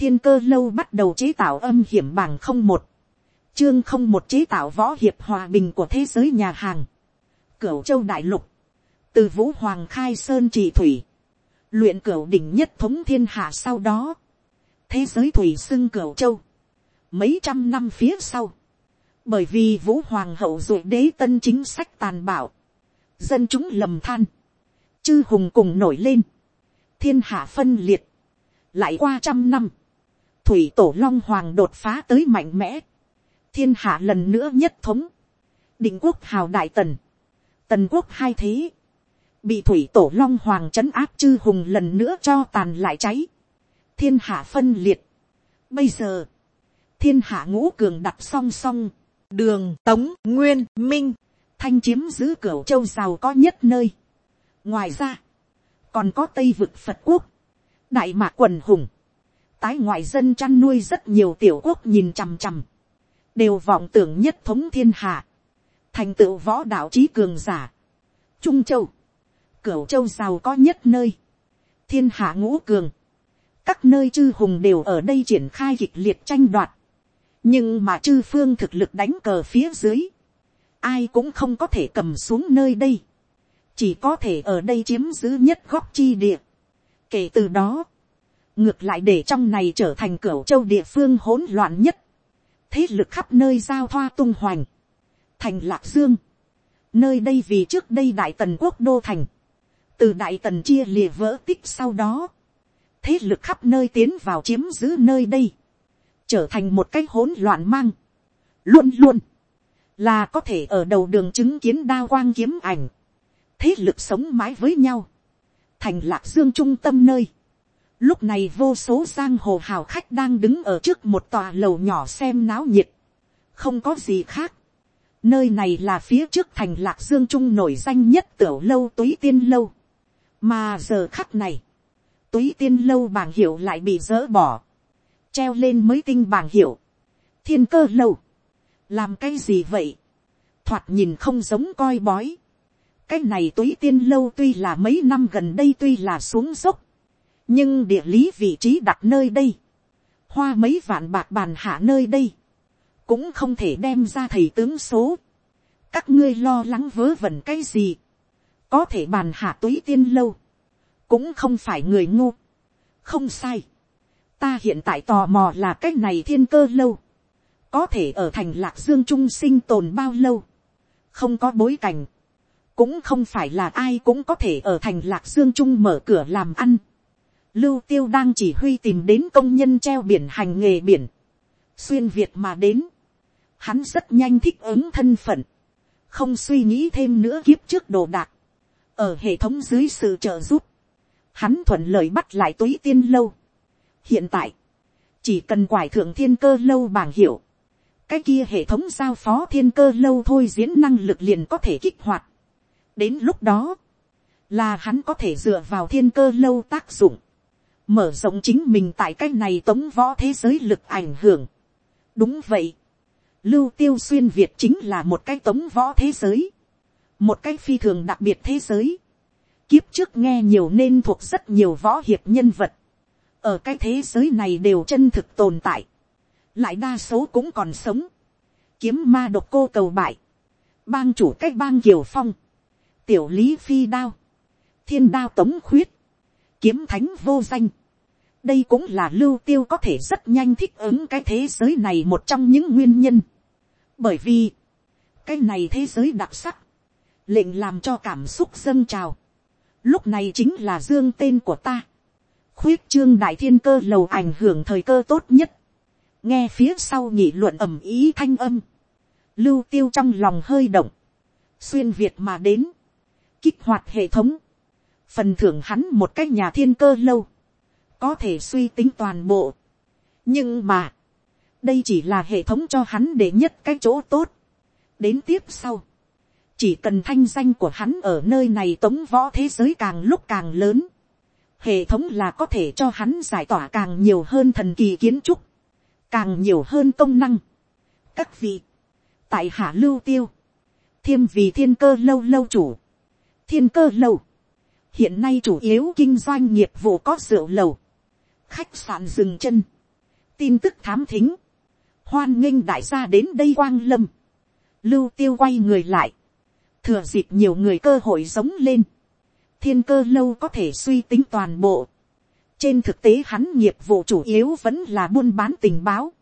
thiên cơ lâu bắt đầu chế tạo âm hiểm bảng không một, chương không một chế tạo võ hiệp hòa bình của thế giới nhà hàng, cửu châu đại lục, từ vũ hoàng khai sơn trị thủy, luyện cửu đỉnh nhất thống thiên hạ sau đó, thế giới thủy xưng cửu châu, mấy trăm năm phía sau, bởi vì vũ hoàng hậu dụ đế tân chính sách tàn bạo, dân chúng lầm than, chư hùng cùng nổi lên, thiên hạ phân liệt, lại qua trăm năm, thủy tổ long hoàng đột phá tới mạnh mẽ, thiên hạ lần nữa nhất thống, định quốc hào đại tần, tần quốc hai thế, bị thủy tổ long hoàng trấn áp chư hùng lần nữa cho tàn lại cháy, thiên hạ phân liệt. Bây giờ, thiên hạ ngũ cường đặt song song, đường tống nguyên minh, thanh chiếm giữ cửa châu giàu có nhất nơi. ngoài ra, còn có tây vực phật quốc, đại mạc quần hùng, tái ngoại dân chăn nuôi rất nhiều tiểu quốc nhìn chằm chằm, đều vọng tưởng nhất thống thiên hạ, thành tựu võ đạo trí cường giả, trung châu, cửu châu giàu có nhất nơi, thiên hạ ngũ cường, các nơi chư hùng đều ở đây triển khai kịch liệt tranh đoạt, nhưng mà chư phương thực lực đánh cờ phía dưới, ai cũng không có thể cầm xuống nơi đây, chỉ có thể ở đây chiếm giữ nhất góc chi địa. kể từ đó, ngược lại để trong này trở thành cửa châu địa phương hỗn loạn nhất, thế lực khắp nơi giao thoa tung hoành, thành lạc dương, nơi đây vì trước đây đại tần quốc đô thành, từ đại tần chia lìa vỡ tích sau đó, thế lực khắp nơi tiến vào chiếm giữ nơi đây, trở thành một cái hỗn loạn mang, luôn luôn, là có thể ở đầu đường chứng kiến đao quang kiếm ảnh, thế lực sống mãi với nhau, thành lạc dương trung tâm nơi, lúc này vô số giang hồ hào khách đang đứng ở trước một tòa lầu nhỏ xem náo nhiệt, không có gì khác, nơi này là phía trước thành lạc dương trung nổi danh nhất tiểu lâu túy tiên lâu, mà giờ khắc này, túy tiên lâu bảng hiệu lại bị dỡ bỏ, treo lên mới tinh bảng hiệu, thiên cơ lâu, làm cái gì vậy, thoạt nhìn không giống coi bói, cái này túy tiên lâu tuy là mấy năm gần đây tuy là xuống dốc, nhưng địa lý vị trí đặt nơi đây, hoa mấy vạn bạc bàn hạ nơi đây, cũng không thể đem ra thầy tướng số, các ngươi lo lắng vớ vẩn cái gì, có thể bàn hạ túy tiên lâu, cũng không phải người ngu, không sai, ta hiện tại tò mò là cái này thiên cơ lâu, có thể ở thành lạc dương trung sinh tồn bao lâu, không có bối cảnh, cũng không phải là ai cũng có thể ở thành lạc dương trung mở cửa làm ăn. Lưu tiêu đang chỉ huy tìm đến công nhân treo biển hành nghề biển, xuyên việt mà đến, hắn rất nhanh thích ứng thân phận, không suy nghĩ thêm nữa kiếp trước đồ đạc, ở hệ thống dưới sự trợ giúp, hắn thuận lợi bắt lại túy tiên lâu. hiện tại, chỉ cần quải thượng thiên cơ lâu bảng hiệu, cái kia hệ thống giao phó thiên cơ lâu thôi diễn năng lực liền có thể kích hoạt. đến lúc đó, là hắn có thể dựa vào thiên cơ lâu tác dụng, mở rộng chính mình tại cái này tống võ thế giới lực ảnh hưởng. đúng vậy, lưu tiêu xuyên việt chính là một cái tống võ thế giới, một cái phi thường đặc biệt thế giới, kiếp trước nghe nhiều nên thuộc rất nhiều võ hiệp nhân vật, ở cái thế giới này đều chân thực tồn tại, lại đa số cũng còn sống, kiếm ma độc cô cầu bại, bang chủ cách bang kiều phong, tiểu lý phi đao, thiên đao tống khuyết, kiếm thánh vô danh, đây cũng là lưu tiêu có thể rất nhanh thích ứng cái thế giới này một trong những nguyên nhân, bởi vì, cái này thế giới đặc sắc, lệnh làm cho cảm xúc dâng trào, lúc này chính là dương tên của ta, khuyết trương đại thiên cơ lầu ảnh hưởng thời cơ tốt nhất, nghe phía sau nhị luận ầm ý thanh âm, lưu tiêu trong lòng hơi động, xuyên việt mà đến, kích hoạt hệ thống, phần thưởng hắn một cái nhà thiên cơ lâu, có thể suy tính toàn bộ, nhưng mà, đây chỉ là hệ thống cho hắn để nhất cái chỗ tốt, đến tiếp sau, chỉ cần thanh danh của hắn ở nơi này tống võ thế giới càng lúc càng lớn, hệ thống là có thể cho hắn giải tỏa càng nhiều hơn thần kỳ kiến trúc, càng nhiều hơn công năng. các vị, tại hạ lưu tiêu, thiêm vì thiên cơ lâu lâu chủ, thiên cơ lâu, hiện nay chủ yếu kinh doanh nghiệp vụ có rượu lầu, khách sạn dừng chân, tin tức thám thính, hoan nghênh đại gia đến đây quang lâm, lưu tiêu quay người lại, thừa dịp nhiều người cơ hội giống lên, thiên cơ lâu có thể suy tính toàn bộ, trên thực tế hắn nghiệp vụ chủ yếu vẫn là buôn bán tình báo,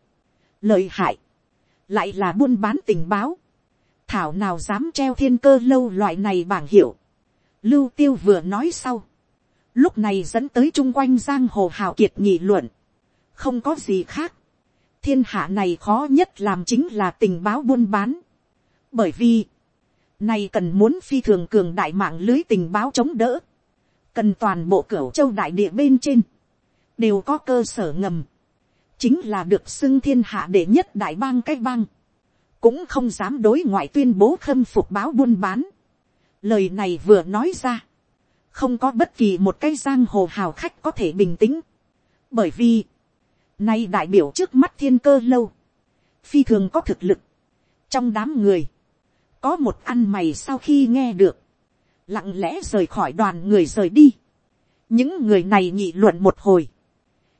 lợi hại, lại là buôn bán tình báo, thảo nào dám treo thiên cơ lâu loại này bảng hiệu, lưu tiêu vừa nói sau, lúc này dẫn tới chung quanh giang hồ hào kiệt nghị luận, không có gì khác, thiên hạ này khó nhất làm chính là tình báo buôn bán, bởi vì, này cần muốn phi thường cường đại mạng lưới tình báo chống đỡ, cần toàn bộ cửa châu đại địa bên trên, đều có cơ sở ngầm, chính là được xưng thiên hạ đệ nhất đại bang cái bang, cũng không dám đối ngoại tuyên bố khâm phục báo buôn bán. Lời này vừa nói ra, không có bất kỳ một cái giang hồ hào khách có thể bình tĩnh, bởi vì, nay đại biểu trước mắt thiên cơ lâu, phi thường có thực lực, trong đám người, có một ăn mày sau khi nghe được, lặng lẽ rời khỏi đoàn người rời đi, những người này nhị luận một hồi,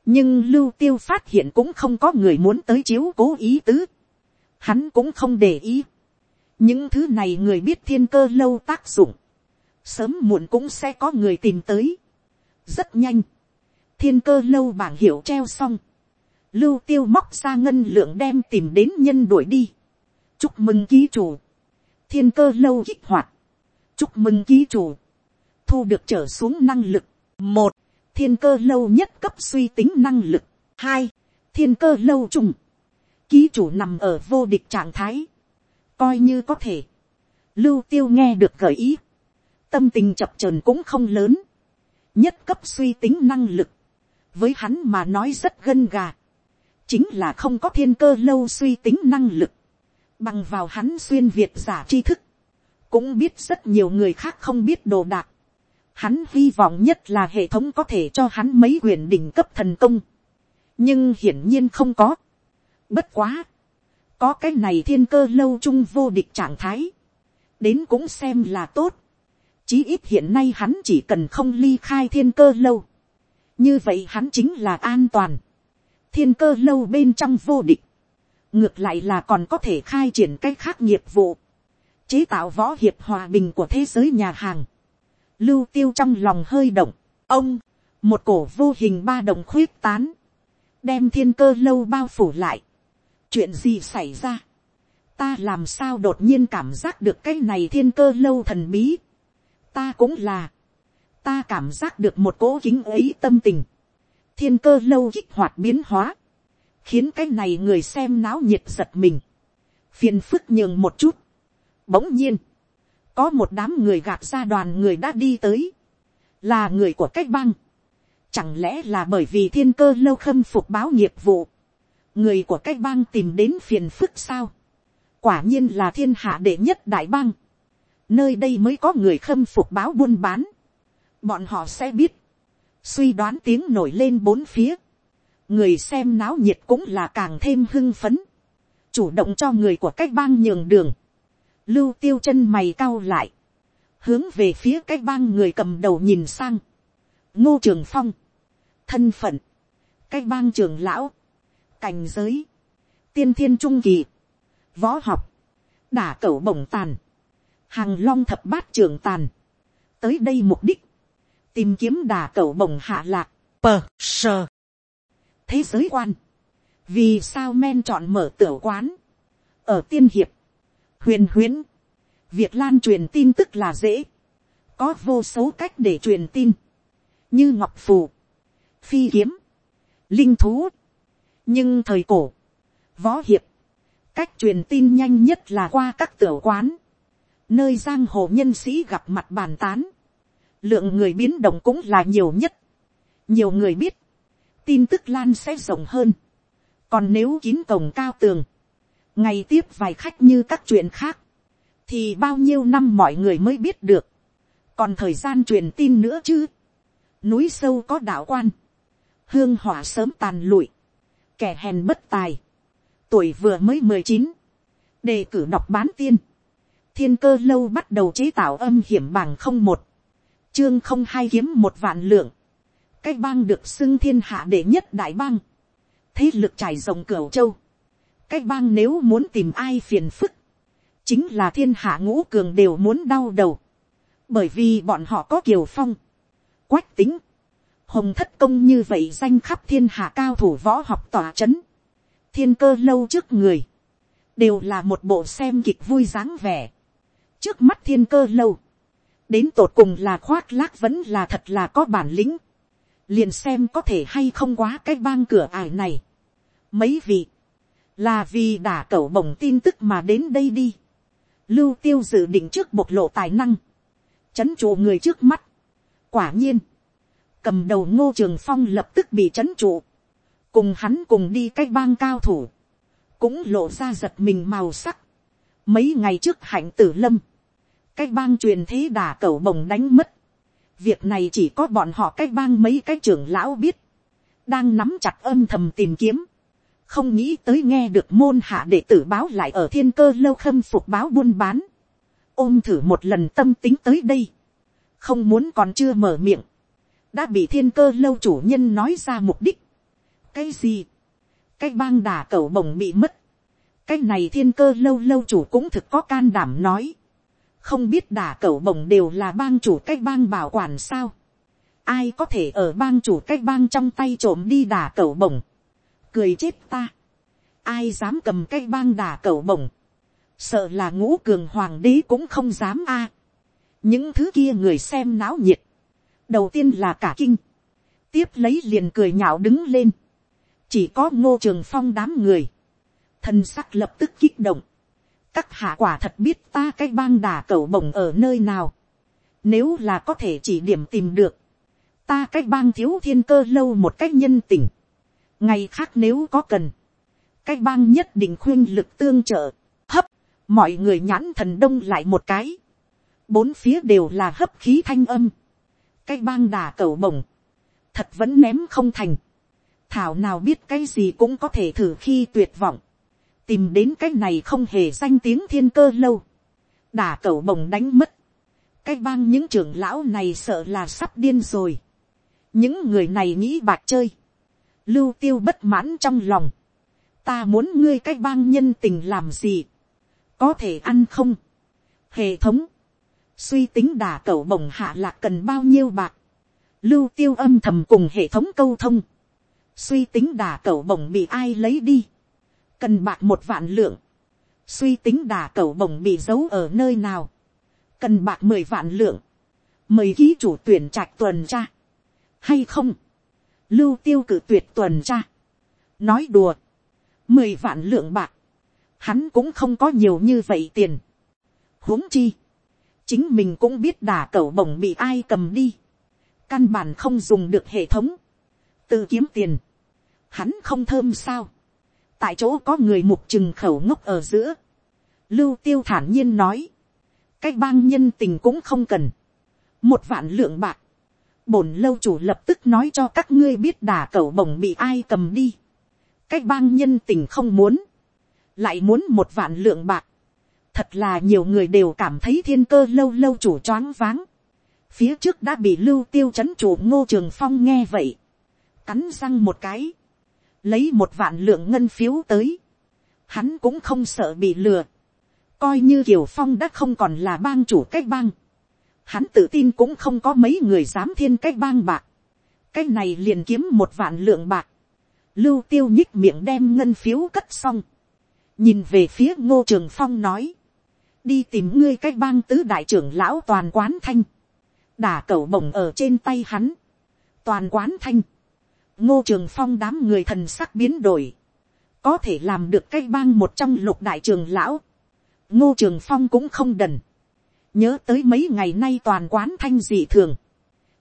nhưng lưu tiêu phát hiện cũng không có người muốn tới chiếu cố ý tứ. Hắn cũng không để ý. những thứ này người biết thiên cơ lâu tác dụng sớm muộn cũng sẽ có người tìm tới. rất nhanh. thiên cơ lâu bảng hiệu treo xong. lưu tiêu móc ra ngân lượng đem tìm đến nhân đuổi đi. chúc mừng ký chủ. thiên cơ lâu kích hoạt. chúc mừng ký chủ. thu được trở xuống năng lực. một thiên cơ lâu nhất cấp suy tính năng lực. hai, thiên cơ lâu trùng. Ký chủ nằm ở vô địch trạng thái. Coi như có thể. Lưu tiêu nghe được gợi ý. Tâm tình chập trờn cũng không lớn. Nhất cấp suy tính năng lực. Với hắn mà nói rất gân gà. Chính là không có thiên cơ lâu suy tính năng lực. Bằng vào hắn xuyên Việt giả tri thức. Cũng biết rất nhiều người khác không biết đồ đạc Hắn hy vọng nhất là hệ thống có thể cho hắn mấy quyền đỉnh cấp thần công. Nhưng hiển nhiên không có. Bất quá. Có cái này thiên cơ lâu chung vô địch trạng thái. Đến cũng xem là tốt. Chí ít hiện nay hắn chỉ cần không ly khai thiên cơ lâu. Như vậy hắn chính là an toàn. Thiên cơ lâu bên trong vô địch. Ngược lại là còn có thể khai triển cách khác nghiệp vụ. Chế tạo võ hiệp hòa bình của thế giới nhà hàng lưu tiêu trong lòng hơi động, ông, một cổ vô hình ba đồng khuyết tán, đem thiên cơ lâu bao phủ lại. chuyện gì xảy ra, ta làm sao đột nhiên cảm giác được cái này thiên cơ lâu thần bí, ta cũng là, ta cảm giác được một cố kính ấy tâm tình, thiên cơ lâu kích hoạt biến hóa, khiến cái này người xem náo nhiệt giật mình, phiền phức nhường một chút, bỗng nhiên, có một đám người gạt ra đoàn người đã đi tới, là người của cách băng, chẳng lẽ là bởi vì thiên cơ lâu khâm phục báo nghiệp vụ, người của cách băng tìm đến phiền phức sao, quả nhiên là thiên hạ đệ nhất đại băng, nơi đây mới có người khâm phục báo buôn bán, bọn họ sẽ biết, suy đoán tiếng nổi lên bốn phía, người xem náo nhiệt cũng là càng thêm hưng phấn, chủ động cho người của cách bang nhường đường, lưu tiêu chân mày cao lại, hướng về phía cái bang người cầm đầu nhìn sang, ngô trường phong, thân phận, cái bang trường lão, cảnh giới, tiên thiên trung kỳ, võ học, đả cẩu bổng tàn, hàng long thập bát trường tàn, tới đây mục đích, tìm kiếm đà cầu bồng hạ lạc, pờ sờ, thế giới quan, vì sao men chọn mở tiểu quán, ở tiên hiệp, huyền huyến, việc lan truyền tin tức là dễ, có vô số cách để truyền tin, như ngọc phù, phi kiếm, linh thú, nhưng thời cổ, võ hiệp, cách truyền tin nhanh nhất là qua các tiểu quán, nơi giang hồ nhân sĩ gặp mặt bàn tán, lượng người biến động cũng là nhiều nhất, nhiều người biết, tin tức lan sẽ rộng hơn, còn nếu kín cổng cao tường, ngày tiếp vài khách như các chuyện khác, thì bao nhiêu năm mọi người mới biết được, còn thời gian truyền tin nữa chứ, núi sâu có đạo quan, hương hỏa sớm tàn lụi, kẻ hèn bất tài, tuổi vừa mới mười chín, đề cử đọc bán tiên, thiên cơ lâu bắt đầu chế tạo âm hiểm bằng không một, chương không hai kiếm một vạn lượng, cái bang được xưng thiên hạ đệ nhất đại bang, thế lực trải rộng cửa châu, cái bang nếu muốn tìm ai phiền phức, chính là thiên hạ ngũ cường đều muốn đau đầu, bởi vì bọn họ có kiều phong, quách tính, hồng thất công như vậy danh khắp thiên hạ cao thủ võ học tòa c h ấ n thiên cơ lâu trước người, đều là một bộ xem kịch vui dáng vẻ, trước mắt thiên cơ lâu, đến tột cùng là khoác lác vẫn là thật là có bản lĩnh, liền xem có thể hay không quá cái bang cửa ải này. Mấy vị, là vì đả cẩu bổng tin tức mà đến đây đi. Lưu tiêu dự định trước bộc lộ tài năng, chấn trụ người trước mắt. Quả nhiên, cầm đầu ngô trường phong lập tức bị chấn trụ, cùng hắn cùng đi cái bang cao thủ, cũng lộ ra giật mình màu sắc. Mấy ngày trước hạnh tử lâm, cái bang truyền thế đà cẩu bồng đánh mất. Việc này chỉ có bọn họ cái bang mấy cái trưởng lão biết, đang nắm chặt âm thầm tìm kiếm. Không nghĩ tới nghe được môn hạ đệ tử báo lại ở thiên cơ lâu khâm phục báo buôn bán. Ôm thử một lần tâm tính tới đây. Không muốn còn chưa mở miệng đã bị thiên cơ lâu chủ nhân nói ra mục đích. cái gì, cái bang đà cẩu bồng bị mất, cái này thiên cơ lâu lâu chủ cũng thực có can đảm nói, không biết đả cẩu bồng đều là bang chủ cách bang bảo quản sao, ai có thể ở bang chủ cách bang trong tay trộm đi đả cẩu bồng, cười chết ta, ai dám cầm cách bang đả cẩu bồng, sợ là ngũ cường hoàng đế cũng không dám a, những thứ kia người xem náo nhiệt, đầu tiên là cả kinh, tiếp lấy liền cười nhạo đứng lên, chỉ có ngô trường phong đám người, thân sắc lập tức kích động, các hạ quả thật biết ta cái bang đà cẩu bổng ở nơi nào, nếu là có thể chỉ điểm tìm được, ta cái bang thiếu thiên cơ lâu một cách nhân tình, ngày khác nếu có cần, cái bang nhất định khuyên lực tương trợ, hấp, mọi người nhãn thần đông lại một cái, bốn phía đều là hấp khí thanh âm, cái bang đà cầu bổng, thật vẫn ném không thành. Thảo nào biết cái gì cũng có thể thử khi tuyệt vọng. Tìm đến cái này không hề danh tiếng thiên cơ lâu. đả cầu bồng đánh mất. Cái bang những trưởng lão này sợ là sắp điên rồi. Những người này nghĩ bạc chơi. Lưu tiêu bất mãn trong lòng. Ta muốn ngươi cái bang nhân tình làm gì. Có thể ăn không. Hệ thống suy tính đả cẩu bồng hạ lạc cần bao nhiêu bạc, lưu tiêu âm thầm cùng hệ thống câu thông, suy tính đả cẩu bổng bị ai lấy đi, cần bạc một vạn lượng, suy tính đà cầu bổng bị giấu ở nơi nào, cần bạc mười vạn lượng, mời ký chủ tuyển trạch tuần tra, hay không, lưu tiêu cử tuyệt tuần tra, nói đùa, mười vạn lượng bạc, hắn cũng không có nhiều như vậy tiền, huống chi, chính mình cũng biết đà cầu bổng bị ai cầm đi, căn bản không dùng được hệ thống, tự kiếm tiền, hắn không thơm sao, tại chỗ có người mục trừng khẩu ngốc ở giữa, lưu tiêu thản nhiên nói, cái bang nhân tình cũng không cần, một vạn lượng bạc, bổn lâu chủ lập tức nói cho các ngươi biết đà cầu bổng bị ai cầm đi, cái bang nhân tình không muốn, lại muốn một vạn lượng bạc, thật là nhiều người đều cảm thấy thiên cơ lâu lâu chủ choáng váng. phía trước đã bị lưu tiêu c h ấ n chủ ngô trường phong nghe vậy, cắn răng một cái, lấy một vạn lượng ngân phiếu tới, hắn cũng không sợ bị lừa, coi như kiều phong đã không còn là bang chủ cách bang, hắn tự tin cũng không có mấy người dám thiên cách bang bạc, cái này liền kiếm một vạn lượng bạc, lưu tiêu nhích miệng đem ngân phiếu cất xong, nhìn về phía ngô trường phong nói, đi tìm ngươi cách bang tứ đại trưởng lão toàn quán thanh, đả cẩu bổng ở trên tay hắn, toàn quán thanh, ngô trường phong đám người thần sắc biến đổi, có thể làm được cái bang một trong lục đại trường lão, ngô trường phong cũng không đần, nhớ tới mấy ngày nay toàn quán thanh dị thường,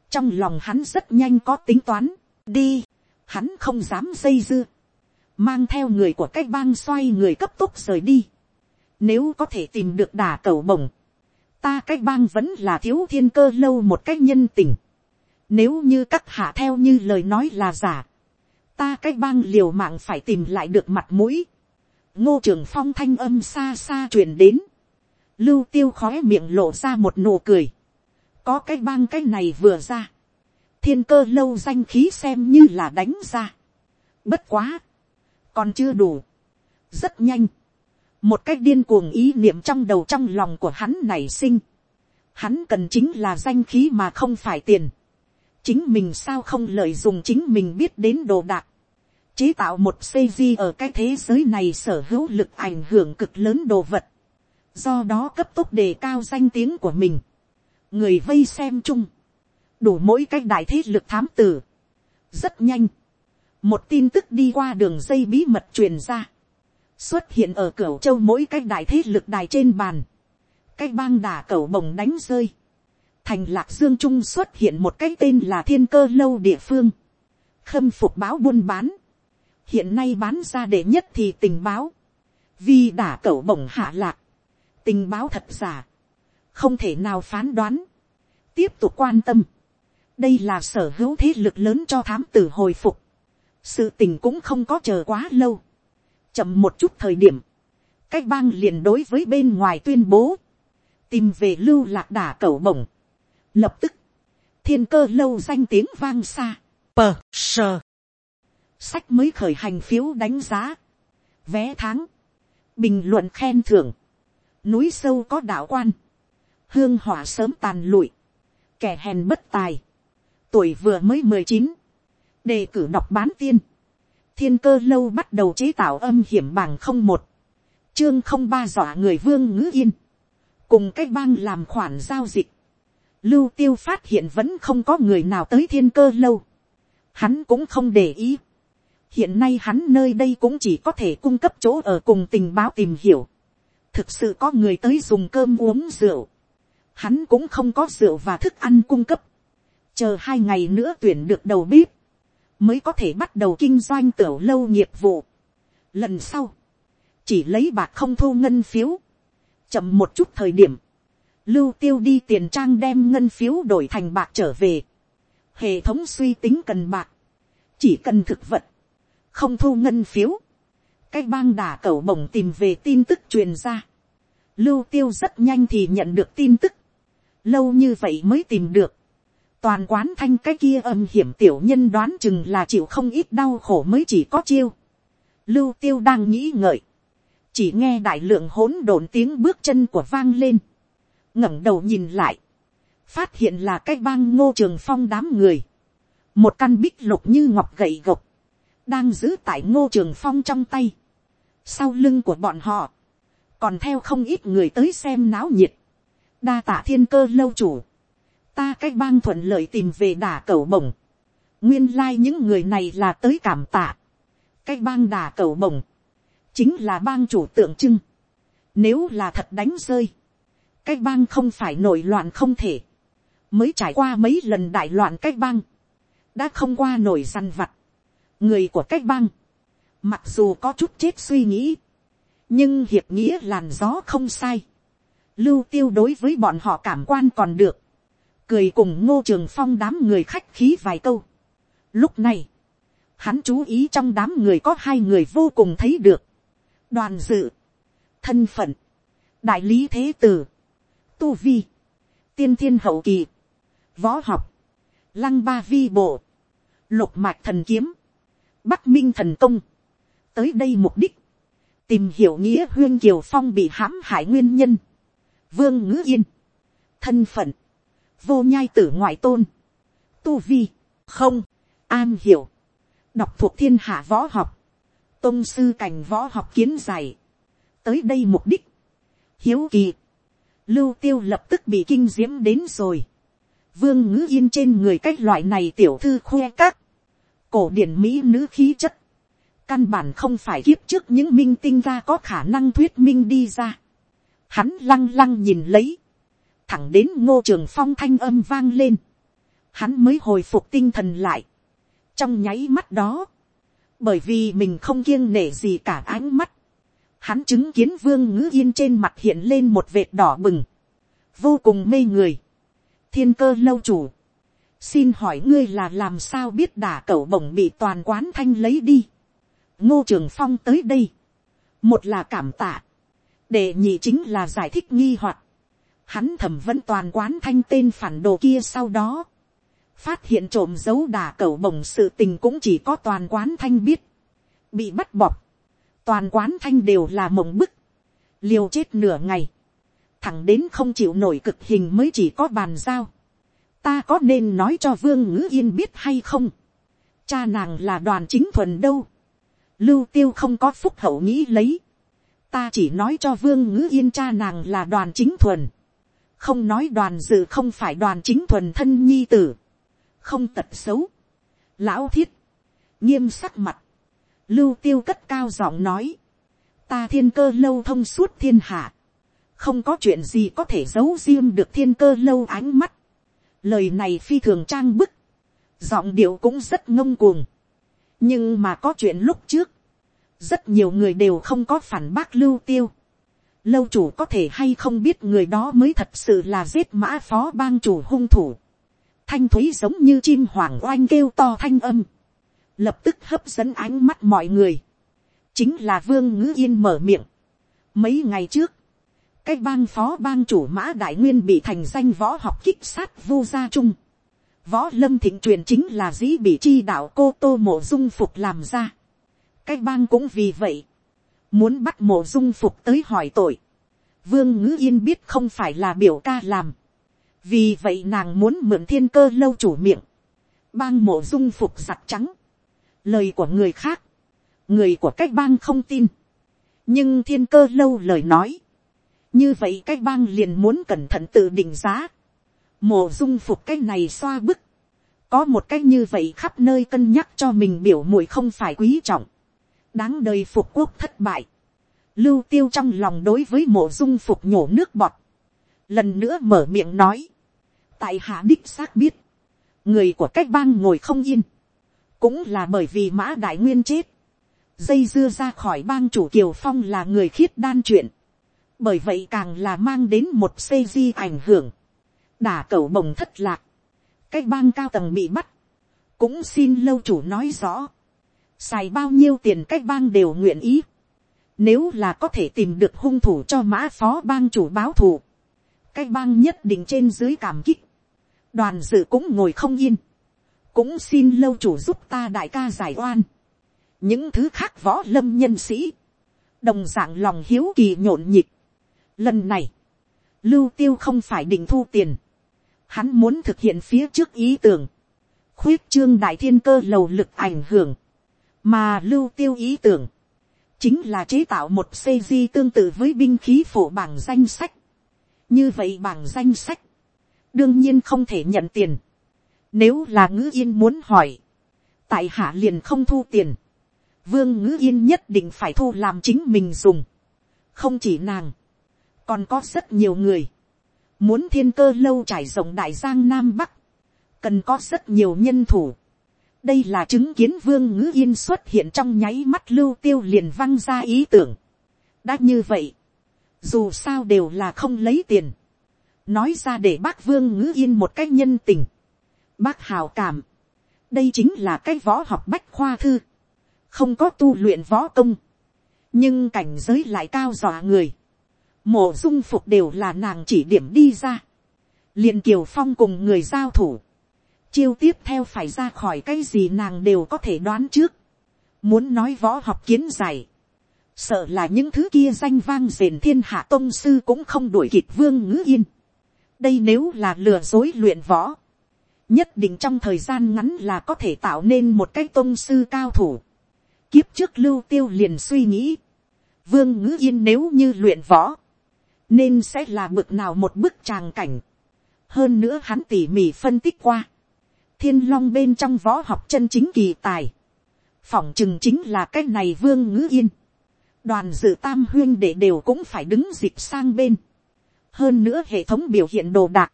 trong lòng hắn rất nhanh có tính toán, đi, hắn không dám dây dưa, mang theo người của cái bang xoay người cấp tốc rời đi, nếu có thể tìm được đả cầu bổng. Ta cái bang vẫn là thiếu thiên cơ lâu một cách nhân tình. Nếu như các hạ theo như lời nói là giả. Ta cái bang liều mạng phải tìm lại được mặt mũi. Ngô trường phong thanh âm xa xa truyền đến. Lưu tiêu khóe miệng lộ ra một nụ cười. Có cái bang cái này vừa ra. Thiên cơ lâu danh khí xem như là đánh ra. Bất quá. còn chưa đủ, rất nhanh, một cách điên cuồng ý niệm trong đầu trong lòng của hắn nảy sinh, hắn cần chính là danh khí mà không phải tiền, chính mình sao không lợi dụng chính mình biết đến đồ đạc, chế tạo một CG ở cái thế giới này sở hữu lực ảnh hưởng cực lớn đồ vật, do đó cấp tốc đề cao danh tiếng của mình, người vây xem chung, đủ mỗi cách đại thế lực thám tử, rất nhanh, một tin tức đi qua đường dây bí mật truyền ra, xuất hiện ở cửa châu mỗi cách đại thế lực đài trên bàn, cái bang đả cẩu bồng đánh rơi, thành lạc dương trung xuất hiện một cái tên là thiên cơ lâu địa phương, khâm phục báo buôn bán, hiện nay bán ra để nhất thì tình báo, vì đả cẩu bổng hạ lạc, tình báo thật giả, không thể nào phán đoán, tiếp tục quan tâm, đây là sở hữu thế lực lớn cho thám tử hồi phục, sự tình cũng không có chờ quá lâu, chậm một chút thời điểm, cách bang liền đối với bên ngoài tuyên bố, tìm về lưu lạc đả cẩu bổng, lập tức, thiên cơ lâu danh tiếng vang xa, pờ sờ, sách mới khởi hành phiếu đánh giá, vé tháng, bình luận khen thưởng, núi sâu có đạo quan, hương hỏa sớm tàn lụi, kẻ hèn bất tài, tuổi vừa mới mười chín, đề cử đọc bán tiên, thiên cơ lâu bắt đầu chế tạo âm hiểm bằng không một, chương không ba dọa người vương ngữ yên, cùng cái bang làm khoản giao dịch, lưu tiêu phát hiện vẫn không có người nào tới thiên cơ lâu, hắn cũng không để ý, hiện nay hắn nơi đây cũng chỉ có thể cung cấp chỗ ở cùng tình báo tìm hiểu, thực sự có người tới dùng cơm uống rượu, hắn cũng không có rượu và thức ăn cung cấp, chờ hai ngày nữa tuyển được đầu bếp, mới có thể bắt đầu kinh doanh tiểu lâu nghiệp vụ. Lần sau, chỉ lấy bạc không thu ngân phiếu, chậm một chút thời điểm, lưu tiêu đi tiền trang đem ngân phiếu đổi thành bạc trở về. Hệ thống suy tính cần bạc, chỉ cần thực vật, không thu ngân phiếu. Cái bang đả cẩu bổng tìm về tin tức truyền ra. Lưu tiêu rất nhanh thì nhận được tin tức. Lâu như vậy mới tìm được toàn quán thanh cái kia âm hiểm tiểu nhân đoán chừng là chịu không ít đau khổ mới chỉ có chiêu. Lưu tiêu đang nghĩ ngợi. Chỉ nghe đại lượng hỗn độn tiếng bước chân của vang lên ngẩng đầu nhìn lại. Phát hiện là cái bang ngô trường phong đám người. Một căn bích lục như ngọc gậy gộc. Đang giữ tại ngô trường phong trong tay. Sau lưng của bọn họ. Còn theo không ít người tới xem náo nhiệt. Đa tạ thiên cơ lâu chủ ta cái bang thuận lợi tìm về đả cầu bổng. nguyên lai、like、những người này là tới cảm tạ. cái bang đả cầu bổng, chính là bang chủ tượng trưng. nếu là thật đánh rơi, cái bang không phải nổi loạn không thể. mới trải qua mấy lần đại loạn cái bang, đã không qua nổi săn vặt. người của cái bang, mặc dù có chút chết suy nghĩ, nhưng hiệp nghĩa làn gió không sai. lưu tiêu đối với bọn họ cảm quan còn được cười cùng ngô trường phong đám người khách khí vài câu. Lúc này, hắn chú ý trong đám người có hai người vô cùng thấy được. đoàn dự, thân phận, đại lý thế tử, tu vi, tiên thiên hậu kỳ, võ học, lăng ba vi bộ, lục mạch thần kiếm, bắc minh thần công, tới đây mục đích, tìm hiểu nghĩa huyên kiều phong bị hãm hại nguyên nhân, vương ngữ yên, thân phận, vô nhai tử ngoại tôn, tu vi, không, an hiểu, đọc thuộc thiên hạ võ học, tôn sư cảnh võ học kiến giải, tới đây mục đích, hiếu kỳ, lưu tiêu lập tức bị kinh diễm đến rồi, vương ngữ yên trên người cách loại này tiểu thư khoe các, cổ điển mỹ nữ khí chất, căn bản không phải kiếp trước những minh tinh ra có khả năng thuyết minh đi ra. Hắn lăng lăng nhìn lấy, thẳng đến ngô trường phong thanh âm vang lên, hắn mới hồi phục tinh thần lại. trong nháy mắt đó, bởi vì mình không kiêng nể gì cả ánh mắt, hắn chứng kiến vương ngữ yên trên mặt hiện lên một vệt đỏ bừng, vô cùng mê người. thiên cơ lâu chủ, xin hỏi ngươi là làm sao biết đả cẩu bổng bị toàn quán thanh lấy đi. ngô trường phong tới đây, một là cảm tạ, để nhị chính là giải thích nghi hoặc, hắn thẩm vẫn toàn quán thanh tên phản đồ kia sau đó, phát hiện trộm dấu đà cẩu bổng sự tình cũng chỉ có toàn quán thanh biết, bị bắt bọc, toàn quán thanh đều là mộng bức, liều chết nửa ngày, thẳng đến không chịu nổi cực hình mới chỉ có bàn giao. ta có nên nói cho vương ngữ yên biết hay không, cha nàng là đoàn chính thuần đâu, lưu tiêu không có phúc hậu nghĩ lấy, ta chỉ nói cho vương ngữ yên cha nàng là đoàn chính thuần, không nói đoàn dự không phải đoàn chính thuần thân nhi tử, không tật xấu, lão thiết, nghiêm sắc mặt, lưu tiêu cất cao giọng nói, ta thiên cơ lâu thông suốt thiên hạ, không có chuyện gì có thể giấu riêng được thiên cơ lâu ánh mắt, lời này phi thường trang bức, giọng điệu cũng rất ngông cuồng, nhưng mà có chuyện lúc trước, rất nhiều người đều không có phản bác lưu tiêu, lâu chủ có thể hay không biết người đó mới thật sự là giết mã phó bang chủ hung thủ, thanh thúy giống như chim hoàng oanh kêu to thanh âm, lập tức hấp dẫn ánh mắt mọi người, chính là vương ngữ yên mở miệng. mấy ngày trước, cái bang phó bang chủ mã đại nguyên bị thành danh võ học kích sát vô gia trung. võ lâm thịnh truyền chính là dĩ bị chi đạo cô tô mộ dung phục làm ra. cái bang cũng vì vậy, muốn bắt mộ dung phục tới hỏi tội. vương ngữ yên biết không phải là biểu ca làm. vì vậy nàng muốn mượn thiên cơ lâu chủ miệng. bang mộ dung phục giặt trắng lời của người khác, người của cách bang không tin. nhưng thiên cơ lâu lời nói, như vậy cách bang liền muốn cẩn thận tự định giá. mổ dung phục cái này xoa bức. có một cách như vậy khắp nơi cân nhắc cho mình biểu mùi không phải quý trọng. đáng đời phục quốc thất bại. lưu tiêu trong lòng đối với mổ dung phục nhổ nước bọt. lần nữa mở miệng nói. tại hạ đích xác biết. người của cách bang ngồi không yên cũng là bởi vì mã đại nguyên chết. Dây dưa ra khỏi bang chủ kiều phong là người khiết đan chuyện, bởi vậy càng là mang đến một xây di ảnh hưởng, đả cầu bồng thất lạc, cái bang cao tầng bị bắt, cũng xin lâu chủ nói rõ, xài bao nhiêu tiền cái bang đều nguyện ý, nếu là có thể tìm được hung thủ cho mã phó bang chủ báo thù, cái bang nhất định trên dưới cảm kích, đoàn dự cũng ngồi không yên, cũng xin lâu chủ giúp ta đại ca giải oan, những thứ khác võ lâm nhân sĩ, đồng d ạ n g lòng hiếu kỳ nhộn nhịp. Lần này, lưu tiêu không phải định thu tiền, hắn muốn thực hiện phía trước ý tưởng, khuyết trương đại thiên cơ lầu lực ảnh hưởng, mà lưu tiêu ý tưởng, chính là chế tạo một xây di tương tự với binh khí phổ bảng danh sách. như vậy bảng danh sách, đương nhiên không thể nhận tiền. Nếu là ngữ yên muốn hỏi, tại hạ liền không thu tiền vương ngữ yên nhất định phải thu làm chính mình dùng. không chỉ nàng, còn có rất nhiều người, muốn thiên cơ lâu trải rộng đại giang nam bắc, cần có rất nhiều nhân thủ. đây là chứng kiến vương ngữ yên xuất hiện trong nháy mắt lưu tiêu liền văng ra ý tưởng. đã như vậy, dù sao đều là không lấy tiền, nói ra để bác vương ngữ yên một cách nhân tình, bác hào cảm, đây chính là cái võ học bách khoa thư, không có tu luyện võ công, nhưng cảnh giới lại cao dọa người, mộ dung phục đều là nàng chỉ điểm đi ra, liền kiều phong cùng người giao thủ, chiêu tiếp theo phải ra khỏi cái gì nàng đều có thể đoán trước, muốn nói võ học kiến giải, sợ là những thứ kia danh vang rền thiên hạ tôn sư cũng không đuổi kịp vương ngữ yên, đây nếu là lừa dối luyện võ, nhất định trong thời gian ngắn là có thể tạo nên một cái tôn sư cao thủ. Kiếp trước lưu tiêu liền suy nghĩ. Vương ngữ yên nếu như luyện võ. Nên sẽ là bực nào một bức tràng cảnh. Hơn nữa hắn tỉ mỉ phân tích qua. Thiên long bên trong võ học chân chính kỳ tài. Phỏng chừng chính là cái này vương ngữ yên. Đoàn dự tam huyên để đều cũng phải đứng dịp sang bên. Hơn nữa hệ thống biểu hiện đồ đạc.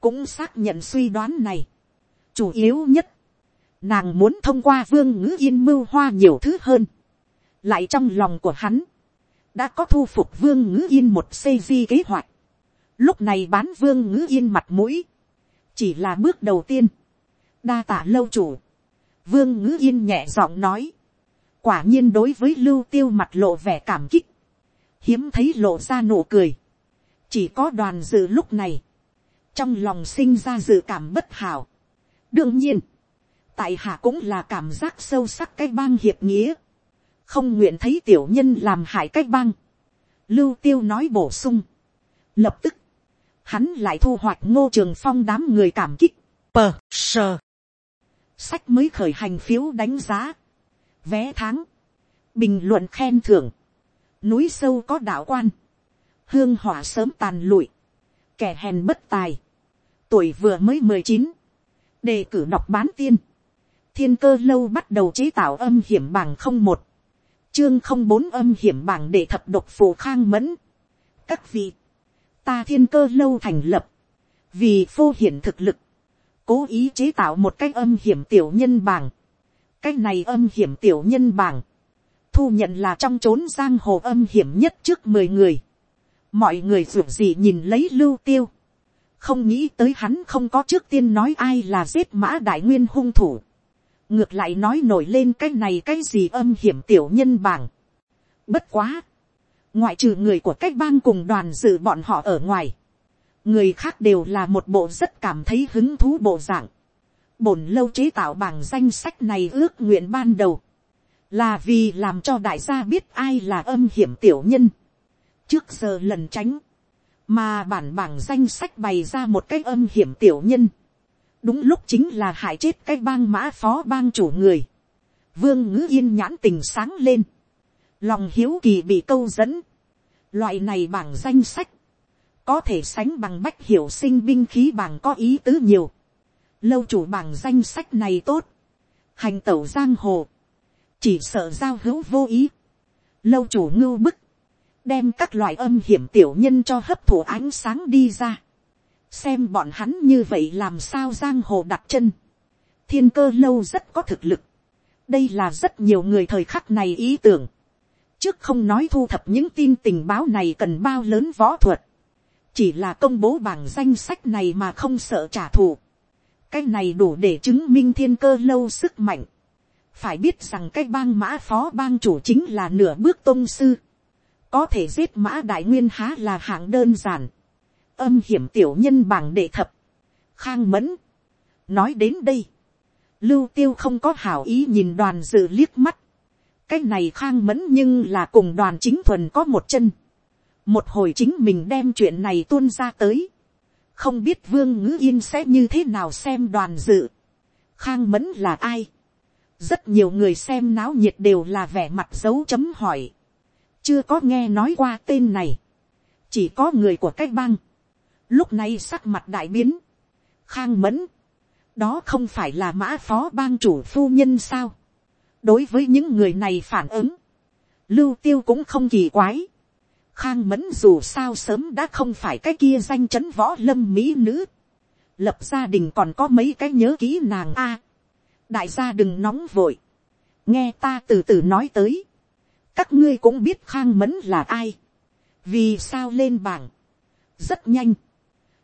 Cũng xác nhận suy đoán này. Chủ yếu nhất, Nàng muốn thông qua vương ngữ yên mưu hoa nhiều thứ hơn. Lại trong lòng của hắn. Đã có thu phục vương ngữ yên một xây di kế hoạch. Lúc này bán vương ngữ yên mặt mũi. Chỉ là bước đầu tiên. Đa tả lâu chủ. Vương ngữ yên nhẹ giọng nói. Quả nhiên đối với lưu tiêu mặt lộ vẻ cảm kích. Hiếm thấy lộ ra nụ cười. Chỉ có đoàn dự lúc này. Trong lòng sinh ra dự cảm bất hảo. Đương nhiên tại hạ cũng là cảm giác sâu sắc cái bang hiệp nghĩa, không nguyện thấy tiểu nhân làm hại cách băng, lưu tiêu nói bổ sung, lập tức, hắn lại thu hoạch ngô trường phong đám người cảm kích, pờ sờ, sách mới khởi hành phiếu đánh giá, vé tháng, bình luận khen thưởng, núi sâu có đạo quan, hương hỏa sớm tàn lụi, kẻ hèn bất tài, tuổi vừa mới mười chín, đề cử đọc bán tiên, thiên cơ lâu bắt đầu chế tạo âm hiểm bảng không một, chương không bốn âm hiểm bảng để thập độc phù khang mẫn. các vị, ta thiên cơ lâu thành lập, vì phô hiển thực lực, cố ý chế tạo một cái âm hiểm tiểu nhân bảng. cái này âm hiểm tiểu nhân bảng, thu nhận là trong trốn giang hồ âm hiểm nhất trước mười người mọi người ruột gì nhìn lấy lưu tiêu, không nghĩ tới hắn không có trước tiên nói ai là giết mã đại nguyên hung thủ ngược lại nói nổi lên cái này cái gì âm hiểm tiểu nhân bảng. Bất quá, ngoại trừ người của cách bang cùng đoàn dự bọn họ ở ngoài, người khác đều là một bộ rất cảm thấy hứng thú bộ dạng. bổn lâu chế tạo bảng danh sách này ước nguyện ban đầu, là vì làm cho đại gia biết ai là âm hiểm tiểu nhân trước giờ lần tránh, mà bản bảng danh sách bày ra một cái âm hiểm tiểu nhân đúng lúc chính là hại chết cái bang mã phó bang chủ người. vương ngữ yên nhãn tình sáng lên. lòng hiếu kỳ bị câu dẫn. loại này bảng danh sách. có thể sánh bằng bách hiểu sinh binh khí bảng có ý tứ nhiều. lâu chủ bảng danh sách này tốt. hành tẩu giang hồ. chỉ sợ giao hữu vô ý. lâu chủ ngưu bức đem các loại âm hiểm tiểu nhân cho hấp thụ ánh sáng đi ra. Xem bọn hắn như vậy làm sao giang hồ đặt chân, thiên cơ lâu rất có thực lực, đây là rất nhiều người thời khắc này ý tưởng, trước không nói thu thập những tin tình báo này cần bao lớn võ thuật, chỉ là công bố bảng danh sách này mà không sợ trả thù, cái này đủ để chứng minh thiên cơ lâu sức mạnh, phải biết rằng cái bang mã phó bang chủ chính là nửa bước tôn sư, có thể giết mã đại nguyên há là hạng đơn giản, âm hiểm tiểu nhân bảng đệ thập, khang mẫn, nói đến đây, lưu tiêu không có hảo ý nhìn đoàn dự liếc mắt, cái này khang mẫn nhưng là cùng đoàn chính thuần có một chân, một hồi chính mình đem chuyện này tuôn ra tới, không biết vương ngữ yên sẽ như thế nào xem đoàn dự, khang mẫn là ai, rất nhiều người xem náo nhiệt đều là vẻ mặt dấu chấm hỏi, chưa có nghe nói qua tên này, chỉ có người của cái bang, lúc này sắc mặt đại biến, khang mẫn, đó không phải là mã phó bang chủ phu nhân sao. đối với những người này phản ứng, lưu tiêu cũng không kỳ quái. khang mẫn dù sao sớm đã không phải cái kia danh chấn võ lâm mỹ nữ. lập gia đình còn có mấy cái nhớ kỹ nàng a. đại gia đừng nóng vội. nghe ta từ từ nói tới các ngươi cũng biết khang mẫn là ai. vì sao lên bảng. rất nhanh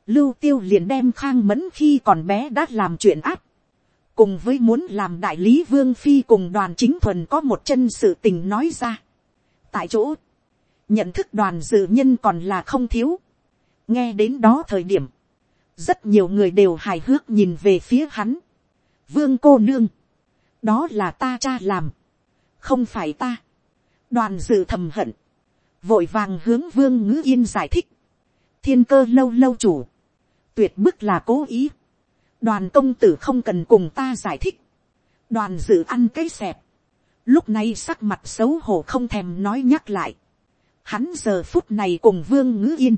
lưu tiêu liền đem khang mẫn khi còn bé đã làm chuyện áp, cùng với muốn làm đại lý vương phi cùng đoàn chính thuần có một chân sự tình nói ra. tại chỗ, nhận thức đoàn dự nhân còn là không thiếu. nghe đến đó thời điểm, rất nhiều người đều hài hước nhìn về phía hắn. vương cô nương, đó là ta cha làm, không phải ta đoàn dự thầm hận, vội vàng hướng vương ngữ yên giải thích. thiên cơ lâu lâu chủ, tuyệt bức là cố ý. đoàn công tử không cần cùng ta giải thích. đoàn dự ăn cái xẹp. lúc này sắc mặt xấu hổ không thèm nói nhắc lại. hắn giờ phút này cùng vương ngữ yên.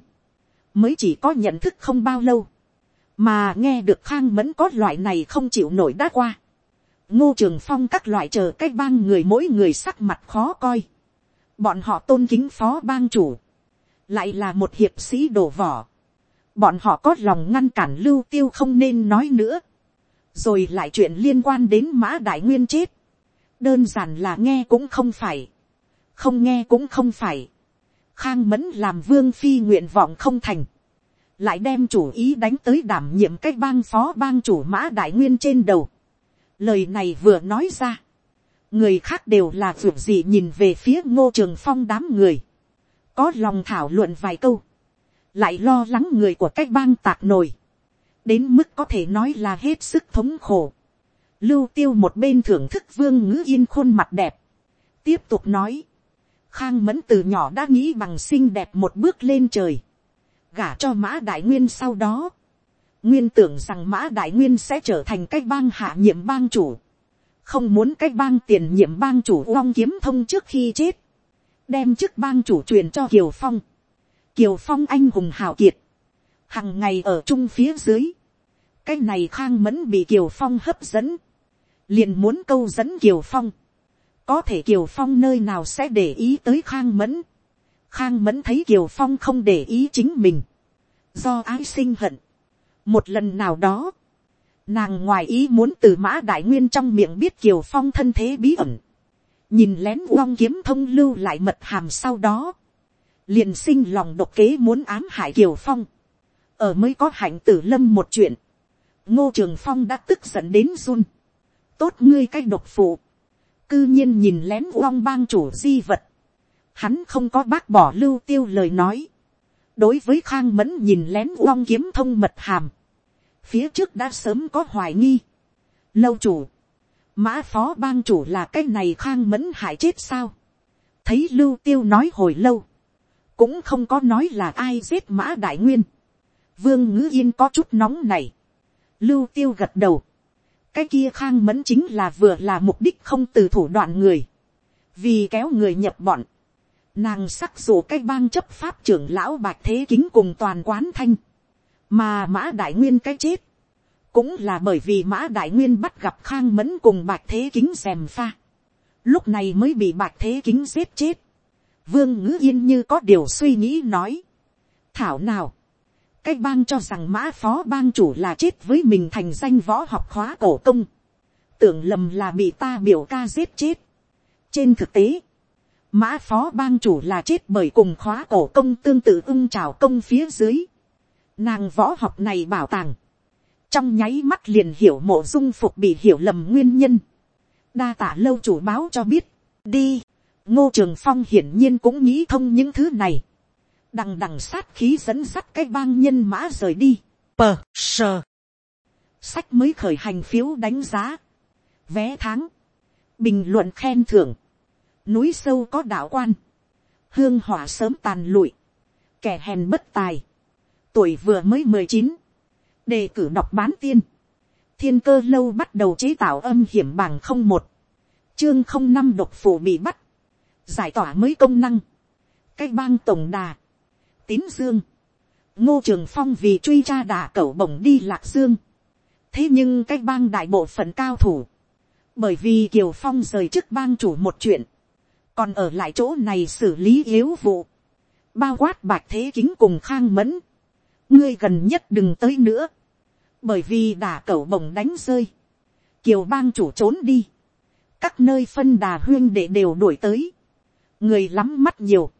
mới chỉ có nhận thức không bao lâu. mà nghe được khang mẫn có loại này không chịu nổi đã qua. ngô trường phong các loại chờ cái bang người mỗi người sắc mặt khó coi bọn họ tôn kính phó bang chủ. lại là một hiệp sĩ đổ vỏ. Bọn họ có lòng ngăn cản lưu tiêu không nên nói nữa, rồi lại chuyện liên quan đến mã đại nguyên chết, đơn giản là nghe cũng không phải, không nghe cũng không phải, khang mẫn làm vương phi nguyện vọng không thành, lại đem chủ ý đánh tới đảm nhiệm cái bang phó bang chủ mã đại nguyên trên đầu. Lời này vừa nói ra, người khác đều là việc gì nhìn về phía ngô trường phong đám người, có lòng thảo luận vài câu, lại lo lắng người của cái bang tạc nổi, đến mức có thể nói là hết sức thống khổ. Lưu tiêu một bên thưởng thức vương ngữ yên khuôn mặt đẹp, tiếp tục nói, khang mẫn từ nhỏ đã nghĩ bằng xinh đẹp một bước lên trời, gả cho mã đại nguyên sau đó, nguyên tưởng rằng mã đại nguyên sẽ trở thành cái bang hạ nhiệm bang chủ, không muốn cái bang tiền nhiệm bang chủ long kiếm thông trước khi chết, đem chức bang chủ truyền cho kiều phong, kiều phong anh hùng hào kiệt, hằng ngày ở chung phía dưới, cái này khang mẫn bị kiều phong hấp dẫn, liền muốn câu dẫn kiều phong, có thể kiều phong nơi nào sẽ để ý tới khang mẫn, khang mẫn thấy kiều phong không để ý chính mình, do ái sinh hận, một lần nào đó, nàng ngoài ý muốn từ mã đại nguyên trong miệng biết kiều phong thân thế bí ẩn, nhìn lén uong kiếm thông lưu lại mật hàm sau đó, liền sinh lòng độc kế muốn ám hại kiều phong, ở mới có hạnh tử lâm một chuyện, ngô trường phong đã tức giận đến run, tốt ngươi cách độc phụ, cư nhiên nhìn lén uong bang chủ di vật, hắn không có bác bỏ lưu tiêu lời nói, đối với khang mẫn nhìn lén uong kiếm thông mật hàm, phía trước đã sớm có hoài nghi, lâu chủ, mã phó bang chủ là cái này khang mẫn hại chết sao, thấy lưu tiêu nói hồi lâu, cũng không có nói là ai giết mã đại nguyên, vương ngữ yên có chút nóng này, lưu tiêu gật đầu, cái kia khang mẫn chính là vừa là mục đích không từ thủ đoạn người, vì kéo người nhập bọn, nàng sắc dụ cái bang chấp pháp trưởng lão bạch thế kính cùng toàn quán thanh, mà mã đại nguyên cái chết, cũng là bởi vì mã đại nguyên bắt gặp khang mẫn cùng bạch thế kính xèm pha, lúc này mới bị bạch thế kính giết chết, vương ngữ yên như có điều suy nghĩ nói, thảo nào, cái bang cho rằng mã phó bang chủ là chết với mình thành danh võ học khóa cổ công, tưởng lầm là bị ta biểu ca giết chết. trên thực tế, mã phó bang chủ là chết bởi cùng khóa cổ công tương tự ưng trào công phía dưới nàng võ học này bảo tàng, trong nháy mắt liền hiểu mộ dung phục bị hiểu lầm nguyên nhân. đa tả lâu chủ báo cho biết, đi, ngô trường phong hiển nhiên cũng nghĩ thông những thứ này. Đằng đằng sát khí dẫn sắt cái bang nhân mã rời đi, pờ sờ. sách mới khởi hành phiếu đánh giá, vé tháng, bình luận khen thưởng, núi sâu có đạo quan, hương hỏa sớm tàn lụi, kẻ hèn bất tài, tuổi vừa mới mười chín, đề cử đọc bán tiên, thiên cơ lâu bắt đầu chế tạo âm hiểm bằng không một, chương không năm độc phủ bị bắt, giải tỏa mới công năng, cái bang tổng đà, tín dương. ngô trường phong vì truy tra đà cẩu bổng đi lạc dương. thế nhưng cái bang đại bộ phận cao thủ, bởi vì kiều phong rời chức bang chủ một chuyện, còn ở lại chỗ này xử lý yếu vụ, bao quát bạch thế kính cùng khang mẫn, ngươi gần nhất đừng tới nữa, bởi vì đà cẩu bổng đánh rơi, kiều bang chủ trốn đi, các nơi phân đà huyên để đều đuổi tới, người lắm mắt nhiều,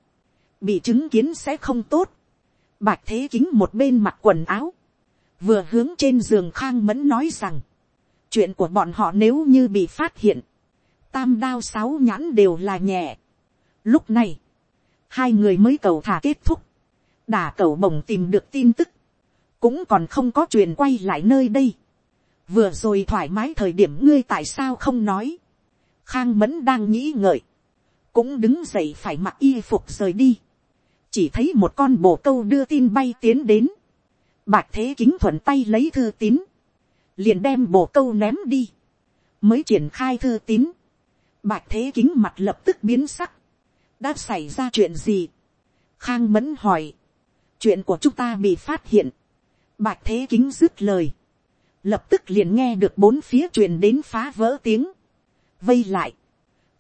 bị chứng kiến sẽ không tốt. Bạch thế kính một bên mặc quần áo, vừa hướng trên giường khang mẫn nói rằng, chuyện của bọn họ nếu như bị phát hiện, tam đao sáu nhãn đều là nhẹ. Lúc này, hai người mới cầu thả kết thúc, đà cầu bồng tìm được tin tức, cũng còn không có chuyện quay lại nơi đây. vừa rồi thoải mái thời điểm ngươi tại sao không nói, khang mẫn đang nghĩ ngợi, cũng đứng dậy phải mặc y phục rời đi. Chỉ thấy một con bồ câu đưa tin bay tiến đến, bạch thế kính thuận tay lấy thư tín, liền đem bồ câu ném đi, mới triển khai thư tín, bạch thế kính mặt lập tức biến sắc, đã xảy ra chuyện gì, khang mẫn hỏi, chuyện của chúng ta bị phát hiện, bạch thế kính dứt lời, lập tức liền nghe được bốn phía truyền đến phá vỡ tiếng, vây lại,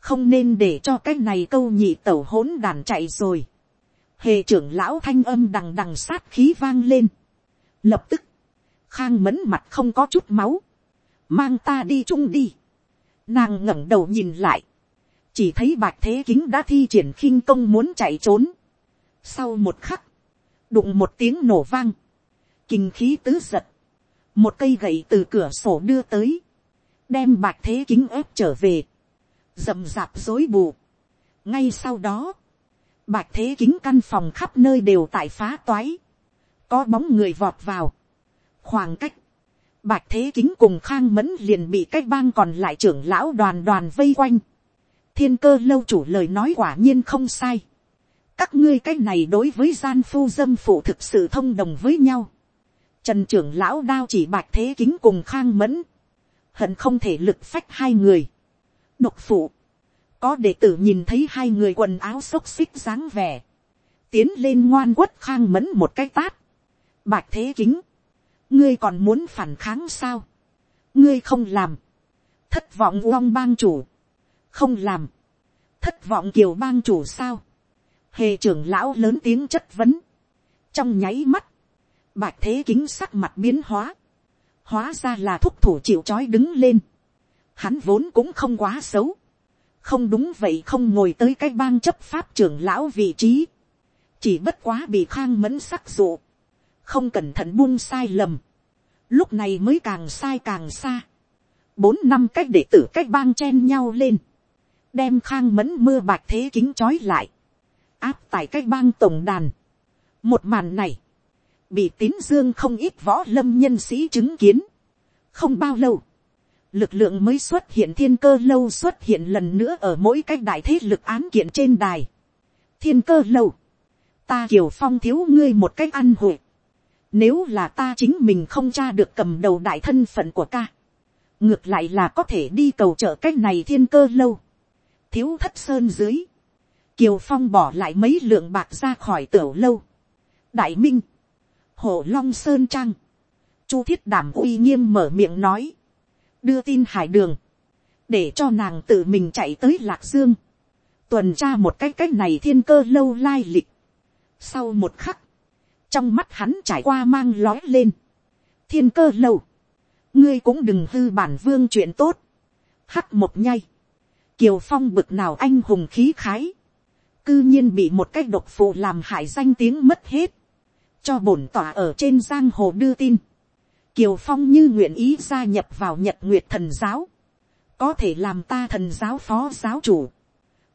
không nên để cho cái này câu nhị tẩu hỗn đàn chạy rồi. Hề trưởng lão thanh âm đằng đằng sát khí vang lên. Lập tức, khang mẫn mặt không có chút máu, mang ta đi chung đi. Nàng ngẩng đầu nhìn lại, chỉ thấy bạch thế kính đã thi triển khinh công muốn chạy trốn. Sau một khắc, đụng một tiếng nổ vang, kinh khí tứ giật, một cây gậy từ cửa sổ đưa tới, đem bạch thế kính ép trở về, rậm rạp dối bù. ngay sau đó, Bạch thế kính căn phòng khắp nơi đều tại phá toái. Có bóng người vọt vào. Khoảng cách. Bạch thế kính cùng khang mẫn liền bị cách bang còn lại trưởng lão đoàn đoàn vây quanh. thiên cơ lâu chủ lời nói quả nhiên không sai các ngươi cái này đối với gian phu dâm phụ thực sự thông đồng với nhau. trần trưởng lão đao chỉ bạch thế kính cùng khang mẫn. hận không thể lực phách hai người. độc phụ. có đệ tử nhìn thấy hai người quần áo xốc xích dáng vẻ. tiến lên ngoan quất khang mẫn một cái tát. bạch thế kính. ngươi còn muốn phản kháng sao. ngươi không làm. thất vọng uong bang chủ không làm, thất vọng kiều bang chủ sao, hề trưởng lão lớn tiếng chất vấn, trong nháy mắt, bạch thế kính sắc mặt biến hóa, hóa ra là thúc thủ chịu c đứng lên, hắn vốn cũng không quá xấu, không đúng vậy không ngồi tới cái bang chấp pháp trưởng lão vị trí, chỉ bất quá bị khang mẫn sắc dụ, không cẩn thận buông sai lầm, lúc này mới càng sai càng xa, bốn năm cách đệ tử cách bang chen nhau lên, đem khang mẫn mưa bạc thế kính trói lại, áp tại cái bang tổng đàn. một màn này, bị tín dương không ít võ lâm nhân sĩ chứng kiến. không bao lâu, lực lượng mới xuất hiện thiên cơ lâu xuất hiện lần nữa ở mỗi cái đại thế lực án kiện trên đài. thiên cơ lâu, ta kiều phong thiếu ngươi một cách ăn hội. nếu là ta chính mình không tra được cầm đầu đại thân phận của ca, ngược lại là có thể đi cầu trợ cách này thiên cơ lâu thiếu thất sơn dưới, kiều phong bỏ lại mấy lượng bạc ra khỏi tiểu lâu. đại minh, hồ long sơn trang, chu thiết đảm uy nghiêm mở miệng nói, đưa tin hải đường, để cho nàng tự mình chạy tới lạc dương, tuần tra một cái cách này thiên cơ lâu lai lịch. sau một khắc, trong mắt hắn trải qua mang lói lên, thiên cơ lâu, ngươi cũng đừng hư bản vương chuyện tốt, hắc một nhay, kiều phong bực nào anh hùng khí khái, cư nhiên bị một cái độc phụ làm hại danh tiếng mất hết, cho bổn tỏa ở trên giang hồ đưa tin, kiều phong như nguyện ý gia nhập vào nhật nguyệt thần giáo, có thể làm ta thần giáo phó giáo chủ,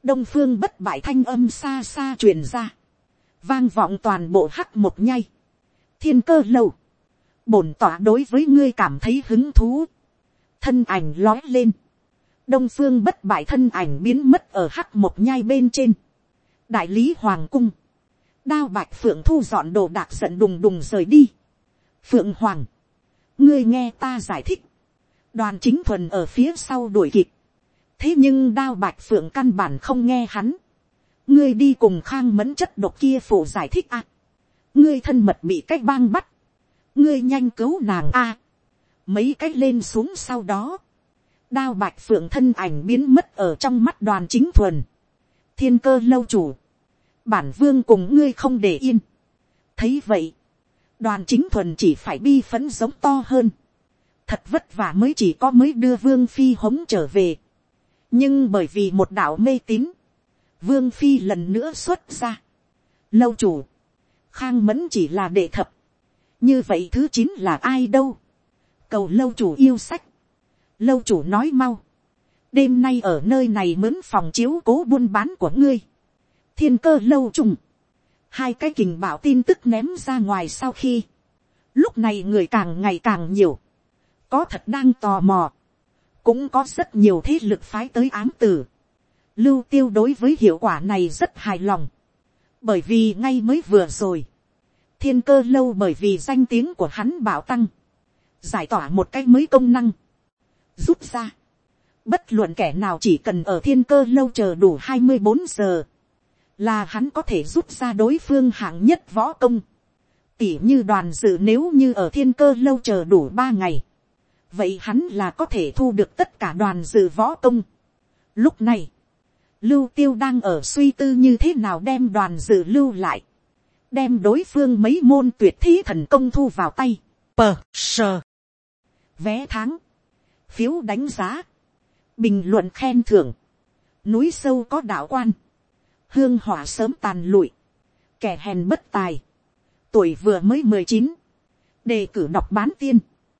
đông phương bất bại thanh âm xa xa truyền ra, vang vọng toàn bộ hắc một nhay, thiên cơ lâu, bổn tỏa đối với ngươi cảm thấy hứng thú, thân ảnh lói lên, đông phương bất bại thân ảnh biến mất ở hắc một nhai bên trên đại lý hoàng cung, đao bạch phượng thu dọn đồ đạc giận đùng đùng rời đi. phượng hoàng, ngươi nghe ta giải thích, đoàn chính thuần ở phía sau đuổi kịp. thế nhưng đao bạch phượng căn bản không nghe hắn. ngươi đi cùng khang mẫn chất độc kia phổ giải thích a. ngươi thân mật bị cách bang bắt. ngươi nhanh cứu nàng a. mấy cách lên xuống sau đó đao bạch phượng thân ảnh biến mất ở trong mắt đoàn chính thuần. thiên cơ lâu chủ, bản vương cùng ngươi không để yên. thấy vậy, đoàn chính thuần chỉ phải bi phấn giống to hơn. thật vất vả mới chỉ có mới đưa vương phi hống trở về. nhưng bởi vì một đạo mê tín, vương phi lần nữa xuất ra. lâu chủ, khang mẫn chỉ là đệ thập. như vậy thứ chín là ai đâu. cầu lâu chủ yêu sách lâu chủ nói mau, đêm nay ở nơi này mướn phòng chiếu cố buôn bán của ngươi, thiên cơ lâu trùng, hai cái kình bảo tin tức ném ra ngoài sau khi, lúc này người càng ngày càng nhiều, có thật đang tò mò, cũng có rất nhiều thế lực phái tới ám tử, lưu tiêu đối với hiệu quả này rất hài lòng, bởi vì ngay mới vừa rồi, thiên cơ lâu bởi vì danh tiếng của hắn bảo tăng, giải tỏa một cái mới công năng, rút ra. Bất luận kẻ nào chỉ cần ở thiên cơ lâu chờ đủ hai mươi bốn giờ. Là hắn có thể rút ra đối phương hạng nhất võ công. Tỉ như đoàn dự nếu như ở thiên cơ lâu chờ đủ ba ngày. Vậy hắn là có thể thu được tất cả đoàn dự võ công. Lúc này, lưu tiêu đang ở suy tư như thế nào đem đoàn dự lưu lại. Đem đối phương mấy môn tuyệt thí thần công thu vào tay. Pờ, sờ. Vé tháng phiếu đánh giá, bình luận khen thưởng, núi sâu có đạo quan, hương hỏa sớm tàn lụi, kẻ hèn bất tài, tuổi vừa mới mười chín, đề cử đọc bán tiên,